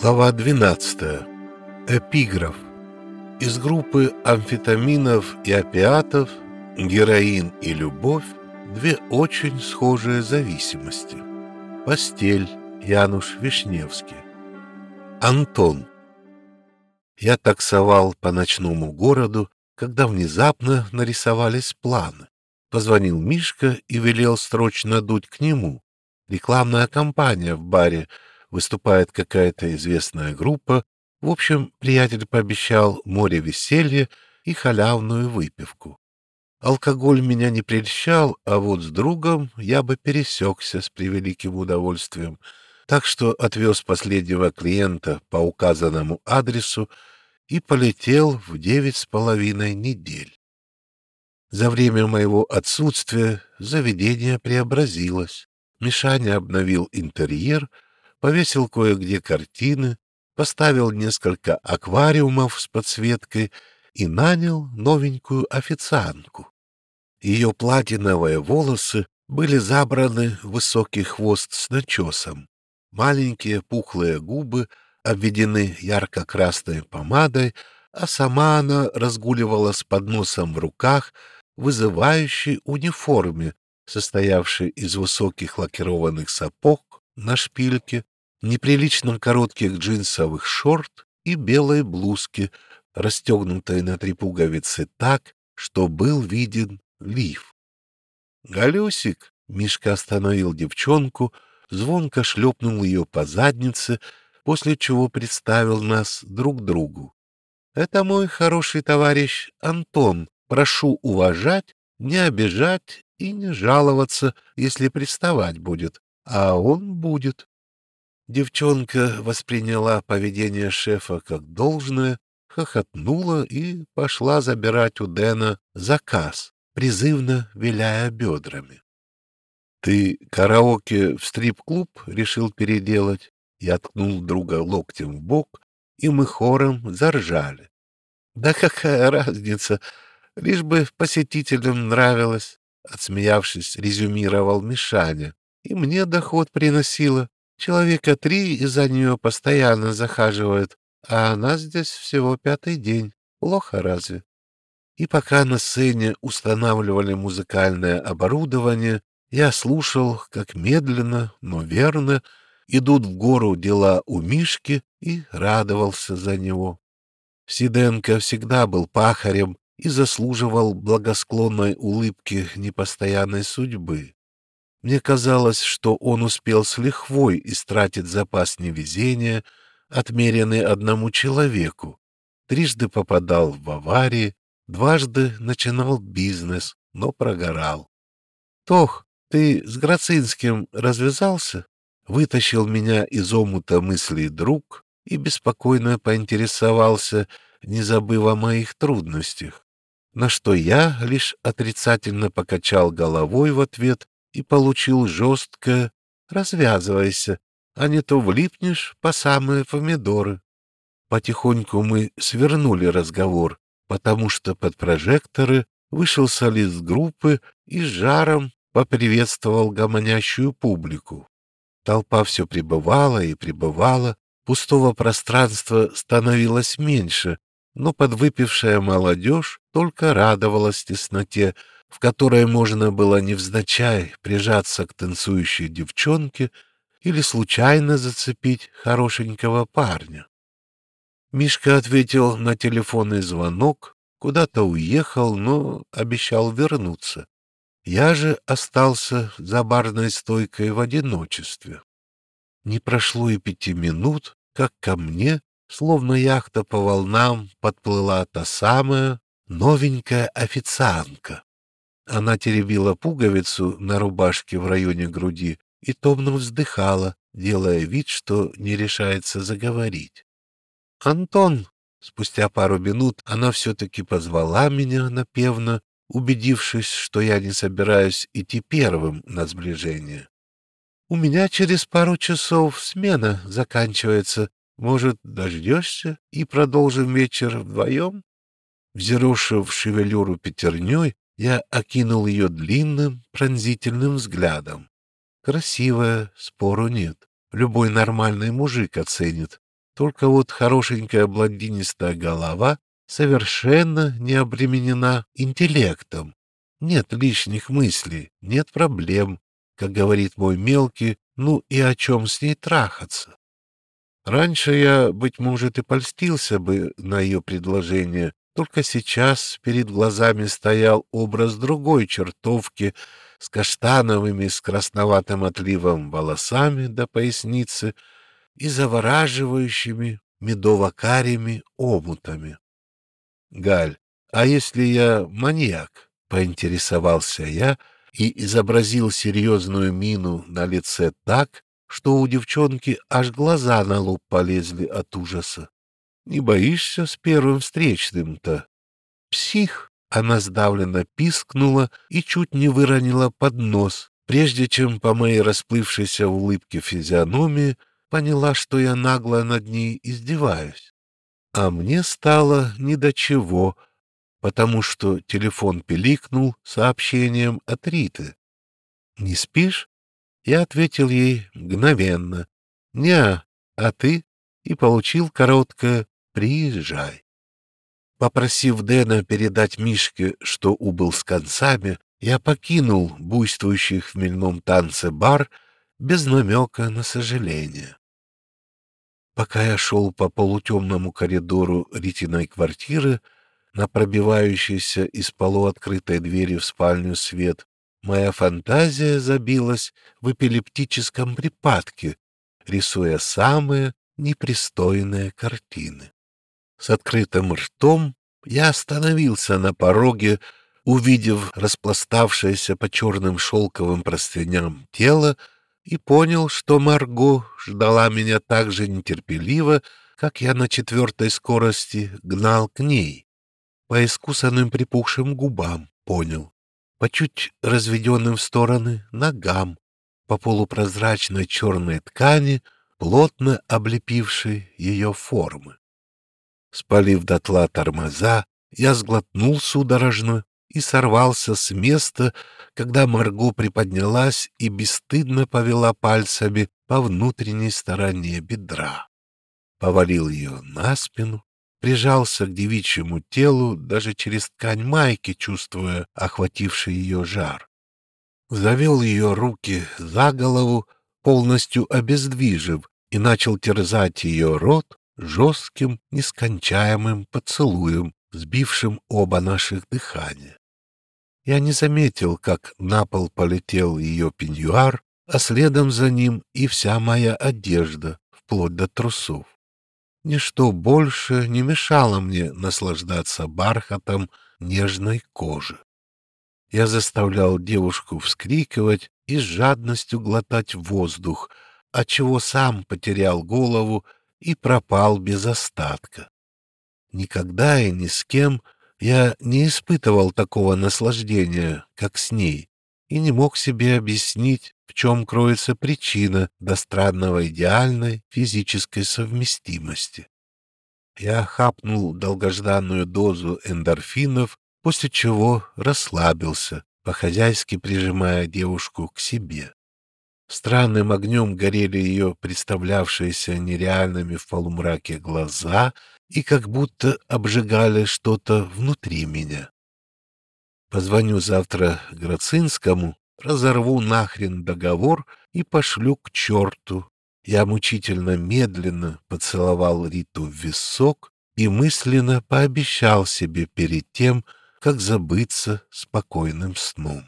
Глава 12. Эпиграф. Из группы амфетаминов и опиатов героин и любовь – две очень схожие зависимости. Постель. Януш Вишневский. Антон. Я таксовал по ночному городу, когда внезапно нарисовались планы. Позвонил Мишка и велел срочно дуть к нему. Рекламная кампания в баре – выступает какая-то известная группа. В общем, приятель пообещал море веселья и халявную выпивку. Алкоголь меня не прельщал, а вот с другом я бы пересекся с превеликим удовольствием, так что отвез последнего клиента по указанному адресу и полетел в девять с половиной недель. За время моего отсутствия заведение преобразилось. Мишаня обновил интерьер — повесил кое-где картины, поставил несколько аквариумов с подсветкой и нанял новенькую официантку. Ее платиновые волосы были забраны в высокий хвост с начесом. Маленькие пухлые губы обведены ярко-красной помадой, а сама она разгуливала с подносом в руках, вызывающей униформе, состоявшей из высоких лакированных сапог на шпильке, неприлично коротких джинсовых шорт и белой блузки, расстегнутой на три пуговицы так, что был виден лиф. «Галюсик!» — Мишка остановил девчонку, звонко шлепнул ее по заднице, после чего представил нас друг другу. «Это мой хороший товарищ Антон. Прошу уважать, не обижать и не жаловаться, если приставать будет, а он будет». Девчонка восприняла поведение шефа как должное, хохотнула и пошла забирать у Дэна заказ, призывно виляя бедрами. — Ты караоке в стрип-клуб решил переделать? Я ткнул друга локтем в бок, и мы хором заржали. — Да какая разница, лишь бы посетителям нравилось, — отсмеявшись, резюмировал Мишаня. — И мне доход приносило. Человека три из-за нее постоянно захаживают, а она здесь всего пятый день. Плохо разве? И пока на сцене устанавливали музыкальное оборудование, я слушал, как медленно, но верно идут в гору дела у Мишки и радовался за него. Сиденко всегда был пахарем и заслуживал благосклонной улыбки непостоянной судьбы. Мне казалось, что он успел с лихвой истратить запас невезения, отмеренный одному человеку. Трижды попадал в аварии, дважды начинал бизнес, но прогорал. «Тох, ты с Грацинским развязался?» Вытащил меня из омута мыслей друг и беспокойно поинтересовался, не забыв о моих трудностях. На что я лишь отрицательно покачал головой в ответ и получил жестко «развязывайся, а не то влипнешь по самые помидоры». Потихоньку мы свернули разговор, потому что под прожекторы вышел солист группы и с жаром поприветствовал гомонящую публику. Толпа все пребывала и пребывала, пустого пространства становилось меньше, но подвыпившая молодежь только радовалась тесноте, в которой можно было невзначай прижаться к танцующей девчонке или случайно зацепить хорошенького парня. Мишка ответил на телефонный звонок, куда-то уехал, но обещал вернуться. Я же остался за барной стойкой в одиночестве. Не прошло и пяти минут, как ко мне, словно яхта по волнам, подплыла та самая новенькая официантка. Она теребила пуговицу на рубашке в районе груди и томно вздыхала, делая вид, что не решается заговорить. «Антон!» Спустя пару минут она все-таки позвала меня напевно, убедившись, что я не собираюсь идти первым на сближение. «У меня через пару часов смена заканчивается. Может, дождешься и продолжим вечер вдвоем?» Взъерошив шевелюру пятерней, я окинул ее длинным, пронзительным взглядом. Красивая, спору нет. любой нормальный мужик оценит. Только вот хорошенькая блондинистая голова совершенно не обременена интеллектом. Нет лишних мыслей, нет проблем, как говорит мой мелкий, ну и о чем с ней трахаться. Раньше я, быть может, и польстился бы на ее предложение, только сейчас перед глазами стоял образ другой чертовки с каштановыми с красноватым отливом волосами до поясницы — и завораживающими медово-карими омутами. — Галь, а если я маньяк? — поинтересовался я и изобразил серьезную мину на лице так, что у девчонки аж глаза на лоб полезли от ужаса. Не боишься с первым встречным-то? Псих! Она сдавленно пискнула и чуть не выронила под нос, прежде чем по моей расплывшейся улыбке физиономии поняла, что я нагло над ней издеваюсь. А мне стало ни до чего, потому что телефон пиликнул сообщением от Риты. «Не спишь?» Я ответил ей мгновенно. «Не, а ты?» И получил короткое «Приезжай». Попросив Дэна передать Мишке, что убыл с концами, я покинул буйствующий в хмельном танце бар без намека на сожаление. Пока я шел по полутемному коридору Ритиной квартиры, на пробивающейся из полуоткрытой двери в спальню свет, моя фантазия забилась в эпилептическом припадке, рисуя самые непристойные картины. С открытым ртом я остановился на пороге, увидев распластавшееся по черным шелковым простыням тело и понял, что Марго ждала меня так же нетерпеливо, как я на четвертой скорости гнал к ней. По искусанным припухшим губам понял, по чуть разведенным в стороны ногам, по полупрозрачной черной ткани, плотно облепившей ее формы. Спалив дотла тормоза, я сглотнул судорожно и сорвался с места, когда Марго приподнялась и бесстыдно повела пальцами по внутренней стороне бедра. Повалил ее на спину, прижался к девичьему телу, даже через ткань майки, чувствуя охвативший ее жар. Завел ее руки за голову, полностью обездвижив, и начал терзать ее рот жестким, нескончаемым поцелуем, сбившим оба наших дыхания. Я не заметил, как на пол полетел ее пеньюар, а следом за ним и вся моя одежда, вплоть до трусов. Ничто больше не мешало мне наслаждаться бархатом нежной кожи. Я заставлял девушку вскрикивать и с жадностью глотать воздух, отчего сам потерял голову и пропал без остатка. Никогда и ни с кем я не испытывал такого наслаждения, как с ней, и не мог себе объяснить, в чем кроется причина до странного идеальной физической совместимости. Я хапнул долгожданную дозу эндорфинов, после чего расслабился, по-хозяйски прижимая девушку к себе. Странным огнем горели ее представлявшиеся нереальными в полумраке глаза — и как будто обжигали что-то внутри меня. Позвоню завтра Грацинскому, разорву нахрен договор и пошлю к черту. Я мучительно медленно поцеловал Риту в висок и мысленно пообещал себе перед тем, как забыться спокойным сном.